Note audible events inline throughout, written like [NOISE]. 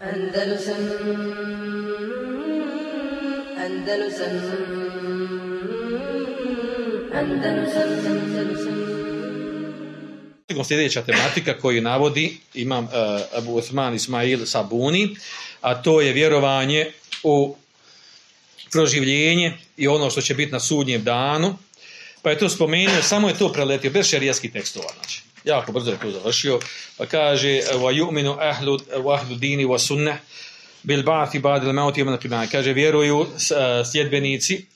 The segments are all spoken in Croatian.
Andalusam Andalusam Andalusam Sljedeća tematika koju navodi imam uh, Abu Osman Ismail Sabuni, a to je vjerovanje u proživljenje i ono što će biti na sudnjem danu. Pa je to spomenuo, samo je to preletio, bez šerijskih tekstova. Znači, jako brzo je to završio. Pa kaže, wa yu'minu ahlu, ahlu dini wa sunnah bil ba'thi ba'd al maut yawm Kaže, vjeruju sljedbenici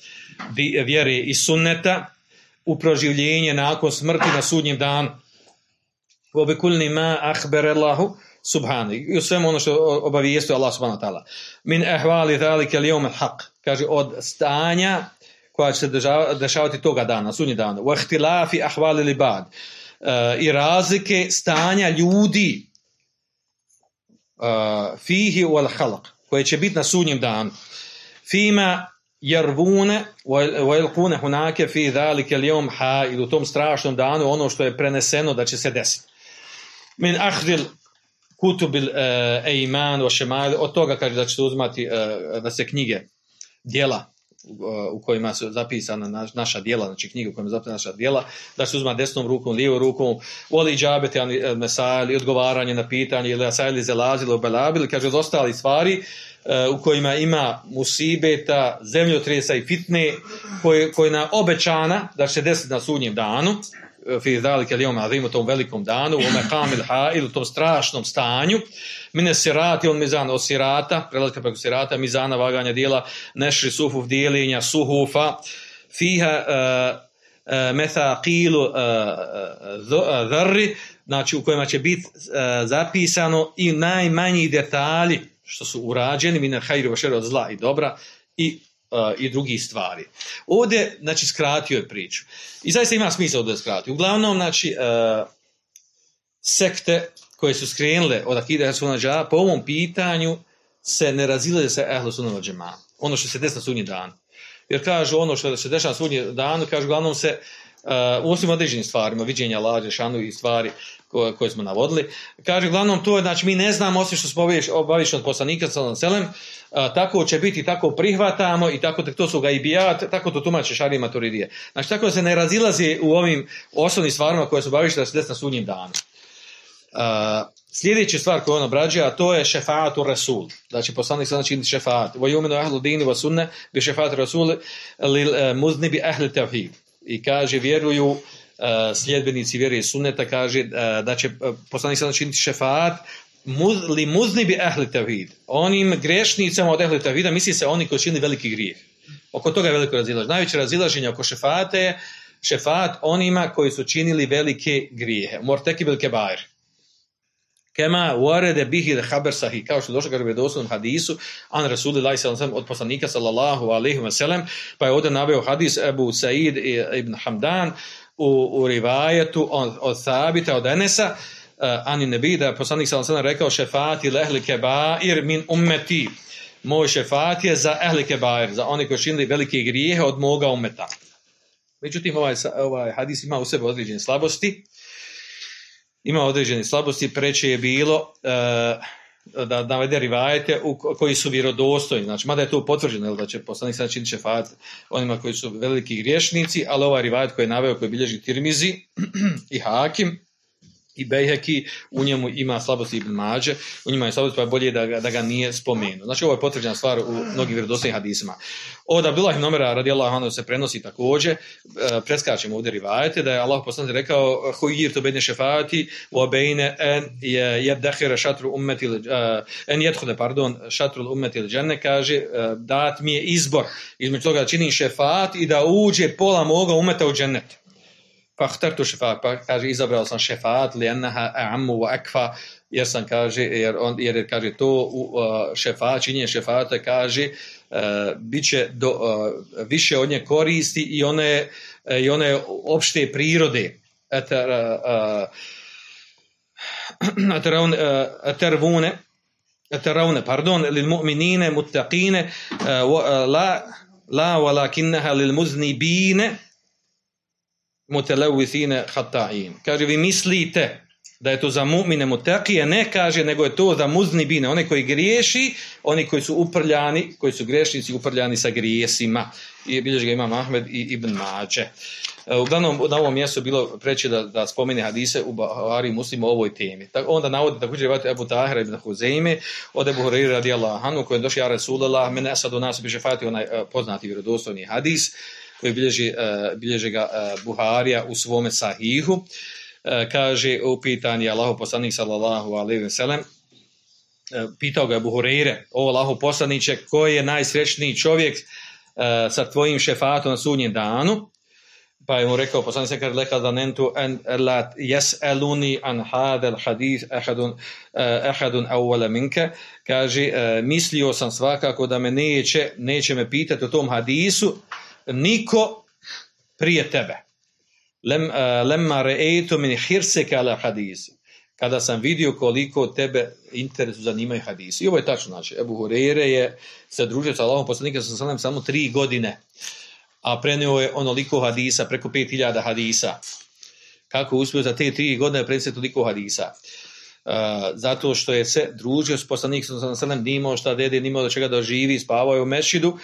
vjere i sunneta u proživljenje nakon smrti na sudnjem danu. Wa bi kulli ma akhbara Allahu subhani. I u svemu ono što obavijestuje Allah subhanahu wa ta'ala. Min ahvali zalika al-yawm al-haq. Kaže, od stanja koja će se dešavati toga dana, sudnji dan. Wa ihtilafi ahvali libad. Uh, I razlike stanja ljudi uh, fihi wal khalq koje će biti na sudnjem danu. Fima jervune yalquna hunake fi zalika al-yawm ha'il u tom strašnom danu ono što je preneseno da će se desiti. Min akhdil kutubil uh, eiman wa šemail, od toga kaže da će se uzmati da se knjige, dijela u kojima su zapisana naša djela, znači knjige u kojima su zapisana naša djela, da se uzma desnom rukom, lijevom rukom, voli džabete, mesali, odgovaranje na pitanje, ili asajli zelazili, obelabili, kaže od ostali stvari u kojima ima musibeta, zemljotresa i fitne, koje, koje na obećana da će desiti na sudnjem danu, fi zalike lijom azim u tom velikom danu, u mehamil ha'il, u tom strašnom stanju, mine sirati, on mizan od sirata, prelaska preko sirata, mizana vaganja dijela, nešri sufuf dijelinja, suhufa, fiha uh, methaqilu uh, dharri, znači u kojima će biti zapisano i najmanji detalji što su urađeni, mine hajru vašeru od zla i dobra, i i drugih stvari. Ovdje, znači, skratio je priču. I zaista ima smisla ovdje skratiti. Uglavnom, znači, uh, sekte koje su skrenule od Akide Hasunađa, po ovom pitanju se ne razile se Ehlu Sunađa Ono što se desna sunji dan. Jer kažu ono što se dešava na sunji dan, kažu uglavnom se u osim određenim stvarima, viđenja lađe, šanu i stvari koje, koje smo navodili. Kaže, uglavnom, to je, znači, mi ne znamo, osim što smo obaviš od poslanika, sallam selem, tako će biti, tako prihvatamo i tako to su ga i bijat, tako to tumače šari maturidije. Znači, tako da se ne razilazi u ovim osnovnim stvarima koje su obaviš da se des na sudnjim danu. Uh, sljedeća stvar koju on obrađuje, a to je šefatu rasul. Znači, poslanik sada čini šefat. Vo jumenu ahlu dini wa sunne bi šefatu rasul lil uh, muzni bi ahli tevhid. I kaže, vjeruju uh, sljedbenici vjeruje sunneta, kaže uh, da će uh, poslanik sada činiti šefat muz, li muzni bi ahli tevhid. Onim grešnicama od ahli tevhida misli se oni koji čini veliki grijeh. Oko toga je veliko razilaženje. Najveće razilaženje oko šefate je šefat onima koji su činili velike grijehe. Morteki bil kebair. Kema warede bihi haber sahih, kao što došlo kaže u vjerodostojnom hadisu, an Rasulillahi sallallahu od poslanika sallallahu alejhi ve sellem, pa je ovdje naveo hadis Abu Said ibn Hamdan u, u rivajetu od, od Sabita, od Enesa, uh, ani nebi, da je poslanik sallallahu alejhi rekao šefati lehli kebair min ummeti. Moj šefat je za ehli kebair, za oni koji činili velike grijehe od moga ummeta. Međutim, ovaj, ovaj hadis ima u sebi određene slabosti, ima određene slabosti, preče je bilo uh, da navede rivajete koji su vjerodostojni. Znači, mada je to potvrđeno, da će poslanik sad činiti šefat onima koji su veliki griješnici, ali ovaj rivajet koji je naveo, koji bilježi Tirmizi [CLEARS THROAT] i Hakim, i Bejheki, u njemu ima slabosti Ibn Mađe, u njima je slabosti, pa je bolje da ga, da ga nije spomenuo. Znači, ovo je potvrđena stvar u mnogim vjerodostojnim hadisima. Od Abdullah ibn Omera radi Allah se prenosi također, e, preskačemo ovdje rivajete, da je Allah poslani rekao hujir to bedne šefati u obejne en jedahira šatru ummeti en jedhude, pardon, šatru ummeti džene, kaže, e, dat mi je izbor između toga da činim šefat i da uđe pola moga umeta u džennet. Enneha ammu wa akfa, jer sam kaže, jer, on, jer kaže to uh, šefat, činjenje šefata kaže, uh, bit će do, više nje koristi i one, uh, i one opšte prirode. Eter, uh, uh, etervune, pardon, lil muttaqine, la, la mutelevithine hata'in. Kaže, vi mislite da je to za mu'mine mutakije, ne kaže, nego je to za muznibine, one koji griješi, oni koji su uprljani, koji su grešnici uprljani sa grijesima. I bilježi ga imam Ahmed i Ibn Mađe. E, Uglavnom, na ovom mjestu je bilo preće da, da spomene hadise u Bahari muslimu o ovoj temi. Tak, onda navodi također vati Ebu Tahira ibn Huzeime, od Ebu Hureyri radijallahu anhu, koji je došao ja Rasulallah, mene asad u nas bi šefati onaj e, poznati vjerodostojni hadis, koji bilježi, e, bilježi ga e, Buharija u svome sahihu. E, kaže upitan je Allahu poslanik sallallahu sellem e, pitao ga je Buhureyre, o Allahu poslaniće, koji je najsrećniji čovjek sa tvojim šefatom na sudnjem danu? Pa je mu rekao, poslanik se kaže, leka zanentu en la jes'eluni an hadel hadith ehadun, ehadun awwala minke. Kaže, mislio sam svakako da me neće, neće me pitati o tom hadisu niko prije tebe. Lem, lemma re'eitu min hirseka ala hadis. Kada sam vidio koliko tebe interesu zanimaju hadisi. I ovo je tačno, znači, Ebu Hureyre je se družio sa Allahom poslanika sa samo tri godine a prenio je onoliko hadisa, preko 5000 hadisa. Kako uspio za te tri godine preneseti toliko hadisa? Zato što je se družio s poslanikom sa sallam, nije imao šta dede, nije imao do čega da živi, spavao je u mešidu,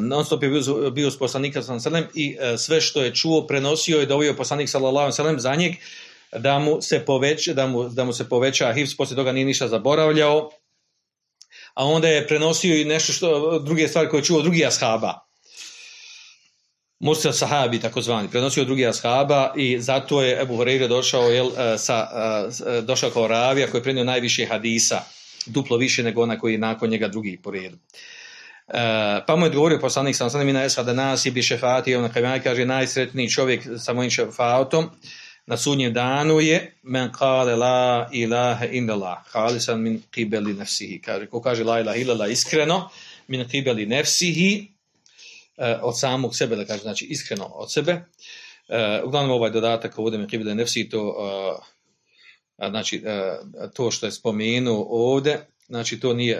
non stop je bio, bio s poslanikom sa sallam i sve što je čuo, prenosio je dovio poslanik sallallahu sallam za njeg, da mu se poveća, da mu, da mu se poveća hivs, poslije toga nije ništa zaboravljao, a onda je prenosio i nešto što, druge stvari koje je čuo od drugih ashaba Musa sahabi takozvani, prenosio drugi ashaba i zato je Ebu Hureyre došao, jel, e, sa, e, došao kao ravija koji je prenio najviše hadisa, duplo više nego ona koji je nakon njega drugi po redu. Pa mu je odgovorio poslanik sam sanem i na da nas i bi šefati, on kaže najsretniji čovjek sa mojim šefatom na sudnjem danu je men kale la ilaha indallah halisan min qibeli nefsihi kaže, ko kaže la ilaha iskreno min qibeli nefsihi E, od samog sebe, da kažem, znači iskreno od sebe. E, uglavnom ovaj dodatak ovdje me kibile nefsi to, e, znači to što je spomenuo ovdje, znači to nije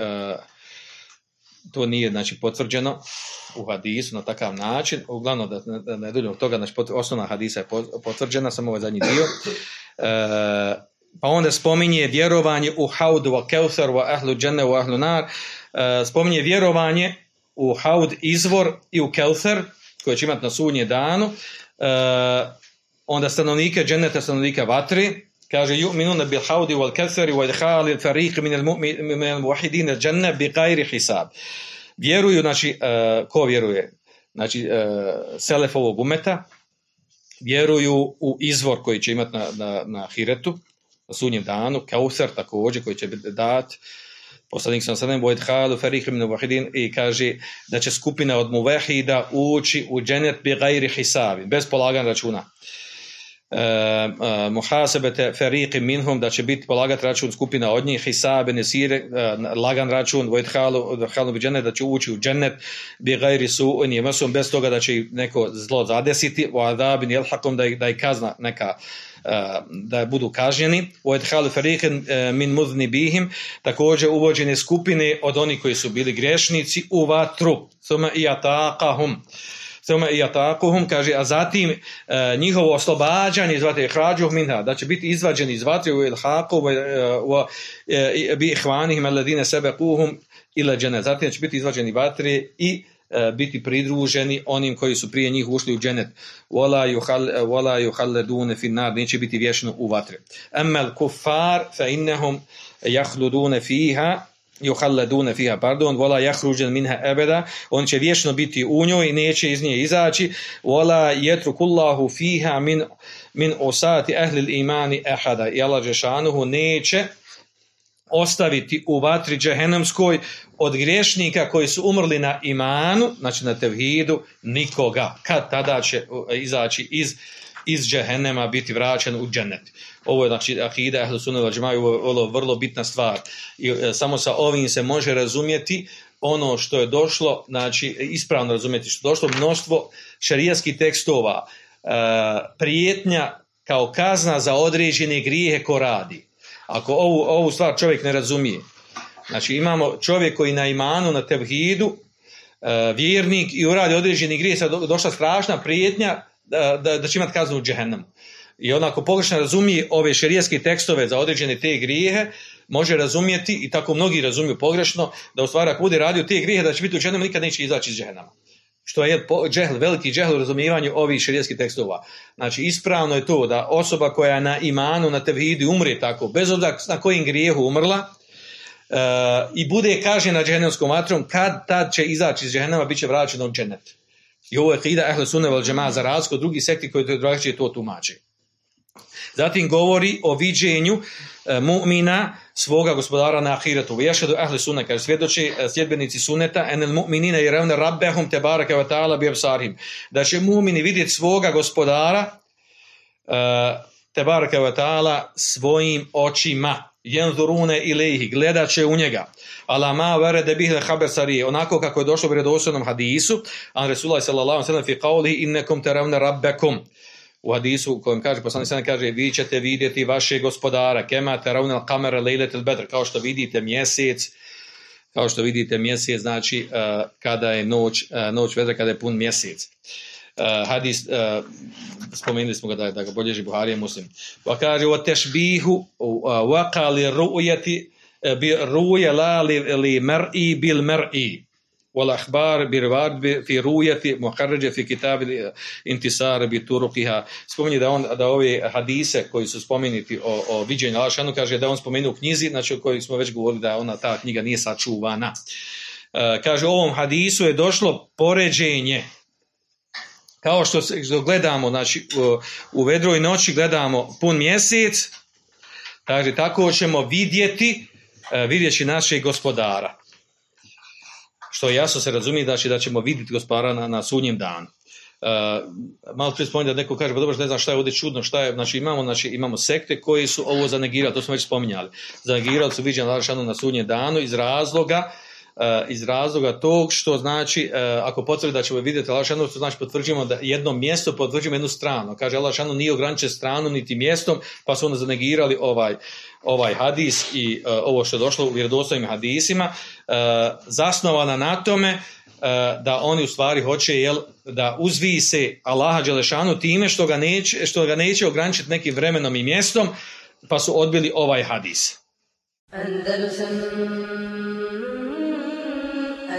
to nije znači potvrđeno u hadisu na takav način, uglavnom da, ne duljimo toga, znači osnovna hadisa je potvrđena, samo ovaj zadnji dio. E, pa onda spominje vjerovanje u haudu wa keuthar wa ahlu džene wa ahlu nar, e, spominje vjerovanje u Haud izvor i u Kelfer, koje će imati na sunje danu, e, onda stanovnike dženeta, stanovnike vatri, kaže yu'minuna bil haudi wal kathari wa idkhali fariq min al mu'min al muwahhidin al janna bi ghairi hisab. Vjeruju znači uh, ko vjeruje? Znači uh, selefovog umeta vjeruju u izvor koji će imati na, na, na Hiretu, na sunjem danu, Kausar također koji će dat, poslanik sam sadem vojt halu farih min wahidin i kaže da će skupina od muvahida ući u dženet bi gajri hisabi, bez polaganja računa. Uh, uh, muhasebete fariqi minhum da će biti polagat račun skupina od njih. Hisabe nesire lagan račun vojt halu da će ući u dženet bi gajri su on je bez toga da će neko zlo zadesiti. Wa adabin yalhaqum da da kazna neka da budu kažnjeni. U edhalu fariqin min muzni bihim. Također uvođenje skupine od onih koji su bili grešnici u vatru. Suma i ataqahum suma i ataquhum kaže a zatim e, njihovo oslobađanje zvate hrađuh minha da će biti izvađeni iz vatre u ilhaqu u bi ihvanihim alladine sebequhum ila džene zatim će biti izvađeni vatre i E, biti pridruženi onim koji su prije njih ušli u dženet. Wala yuhal wala yuhalladun fi nar, neće biti vječno u vatri. Amma kuffar fa innahum yakhludun fiha yuhalladun fiha pardon wala yakhrujan minha abada. On će vječno biti u njoj i neće iz nje izaći. Wala yatrukullahu fiha min min osati ahli al-imani ahada. Allah neće ostaviti u vatri džehennemskoj od griješnika koji su umrli na imanu, znači na tevhidu, nikoga. Kad tada će izaći iz, iz džehennema biti vraćen u džennet. Ovo je znači akida ehlu sunna wal jamaa ovo je vrlo bitna stvar. I e, samo sa ovim se može razumjeti ono što je došlo, znači ispravno razumjeti što je došlo mnoštvo šerijskih tekstova, e, prijetnja kao kazna za određene grijehe ko radi. Ako ovu, ovu stvar čovjek ne razumije, znači imamo čovjek koji na imanu, na tevhidu, e, vjernik i uradi određeni grije, sad došla strašna prijetnja da, da, da će imati kaznu u džehennemu. i onako pogrešno razumije ove šerijetske tekstove za određene te grijehe, može razumjeti, i tako mnogi razumiju pogrešno, da u stvari ako bude radio te grijehe, da će biti u džehennemu, nikad neće izaći iz džehennama. Što je džehl, veliki džehl u razumijevanju ovih šerijetskih tekstova. Znači, ispravno je to da osoba koja je na imanu, na tevhidu umre tako, bez obzira na kojim grijehu umrla, e, i bude kažnjena džehennemskom vatrom, kad tad će izaći iz džehennema, bit će vraćena u džennet. I ovo je kida ehle sunne vel džema za razliku od drugih sekti koji to drugačije to tumači. Zatim govori o viđenju e, mu'mina svoga gospodara na ahiretu. Vješadu ahli sunne, kaže svjedoči e, sljedbenici sunneta, enel mu'minina i revne rabbehum te baraka wa ta'ala bi absarhim. Da će mu'mini vidjeti svoga gospodara e, te baraka wa ta'ala svojim očima. Jenzurune ilaihi, gledat će u njega. Ala ma verede bihle haber sarije, onako kako je došlo u vjerodostojnom hadisu, an Resulullah sallallahu sallam fi qavlihi innekum teravne rabbekum u hadisu u kojem kaže, poslanik sallam kaže, vi ćete vidjeti vaše gospodara, kema teravne kamera lejletel bedr, kao što vidite mjesec, kao što vidite mjesec, znači uh, kada je noć, uh, noć vedra, kada je pun mjesec. Uh, hadis, uh, spomenuli smo ga da, da ga bolježi Buharije muslim. Pa kaže, o tešbihu, waka li ru'jeti, bi ru'je la li, li mer'i bil mer'i. والأخبار برواية في رؤية مخرجة في كتاب الانتصار بطرقها spominje da on da ove hadise koji su spomenuti o, o viđenju Alšanu kaže da on spomenuo u knjizi znači o kojoj smo već govorili da ona ta knjiga nije sačuvana e, kaže u ovom hadisu je došlo poređenje kao što, što gledamo znači u, vedroj noći gledamo pun mjesec kaže tako ćemo vidjeti e, vidjeći našeg gospodara što jasno se razumije znači da ćemo vidjeti gospodara na, na sudnjem danu. Uh, malo prije spominje da neko kaže, pa dobro, ne znam šta je ovdje čudno, šta je, znači imamo, znači imamo sekte koji su ovo zanegirali, to smo već spominjali. Zanegirali su viđenje na sudnjem danu iz razloga iz razloga tog što znači uh, ako potvrdi da ćemo vidjeti Allahšanu, to znači potvrđujemo da jedno mjesto potvrđujemo jednu stranu. Kaže Allahšanu nije ograničen stranu niti mjestom, pa su onda zanegirali ovaj ovaj hadis i uh, ovo što je došlo u vjerodostojnim hadisima, zasnovana na tome da oni u stvari hoće jel, da uzvise Allaha Đelešanu time što ga neće, što ga neće ograničiti nekim vremenom i mjestom, pa su odbili ovaj hadis. Andalusam